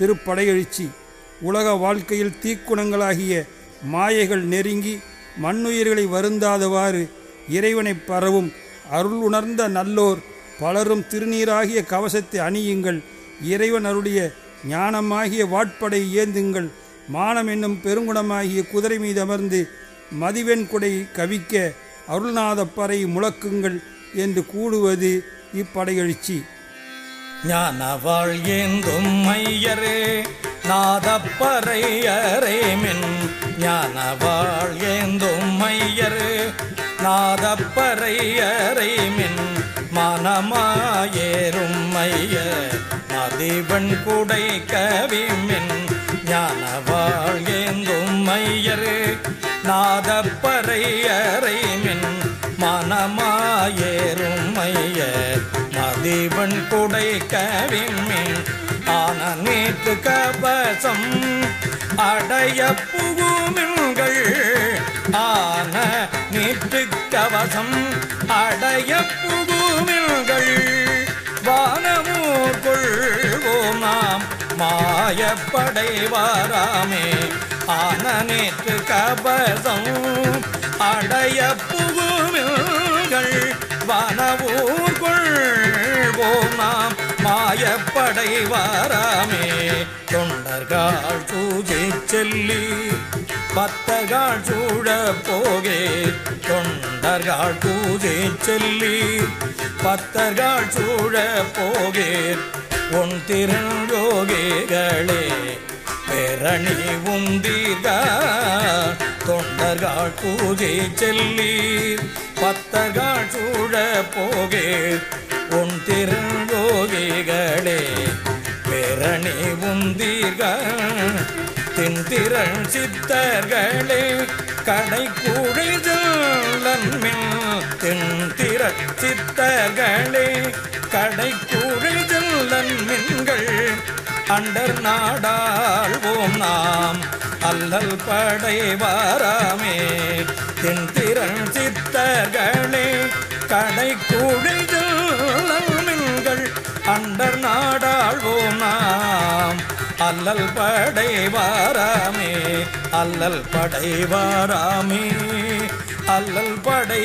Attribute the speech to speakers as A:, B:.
A: திருப்படையெழுச்சி உலக வாழ்க்கையில் தீக்குணங்களாகிய மாயைகள் நெருங்கி மண்ணுயிர்களை வருந்தாதவாறு இறைவனைப் பரவும் அருள் உணர்ந்த நல்லோர் பலரும் திருநீராகிய கவசத்தை அணியுங்கள். இறைவன் அருடைய ஞானமாகிய வாட்படை ஏந்துங்கள். மானம் என்னும் பெருங்குணமாகிய குதிரை மீது அமர்ந்து மதிவெண் குடை கவிக்க அருள்நாத பறை முழக்குங்கள் என்று கூடுவது இப்படையெழுச்சி.
B: ஞானவாழ் ஏந்தும் மையரே நாதப்பறையரே மின். ஞானவாழ் ஏந்தும் மையரே நாதப்பறையரை மின். மனமாயேறும் மைய மதிவன் குடை கவிமின் ஞானவாழ் ஏந்தும் மையரே நாதப்பறையரை மின். மனமாயேறும் மைய தேவன் கொடை கவிமேல் ஆன நேற்று கவசம் அடைய புகுமின்கள் ஆன நேற்று கவசம் அடைய புகுமின்கள் வானமூர் கொள்வோம் நாம் மாயப்படை வாராமே ஆன நேற்று கபசம் அடைய புகுமில்கள். வானவூர் மாயப்படை வாராமே தொண்டர்கள் பூஜை செல்லி பத்தகால் சூழ போகே. தொண்டர்கள் பூஜை செல்லி பத்தர்கள் சூழ போகே. உன் திருஞ்சோகிகளே பேரணி உந்தீர்க தொண்டர்கள் பூஜை செல்லி பத்தர்கள் சூழ போகே. உன் திரு திருஞ்சோகிகளே பேரணி உந்தீர்க தென்திரள் சித்தர்களே கடை குழிதல்லன்மின் தென்திரள் சித்தர்களே கடை குழிதல்லன்மின்கள் அண்டர் நாடாள்வோம் நாம் அல்லல் படை வாராமே அண்டர் நாடாழ்வோம் நாம். அல்லல் படைவாராமே அல்லல் படைவாராமே அல்லல் படை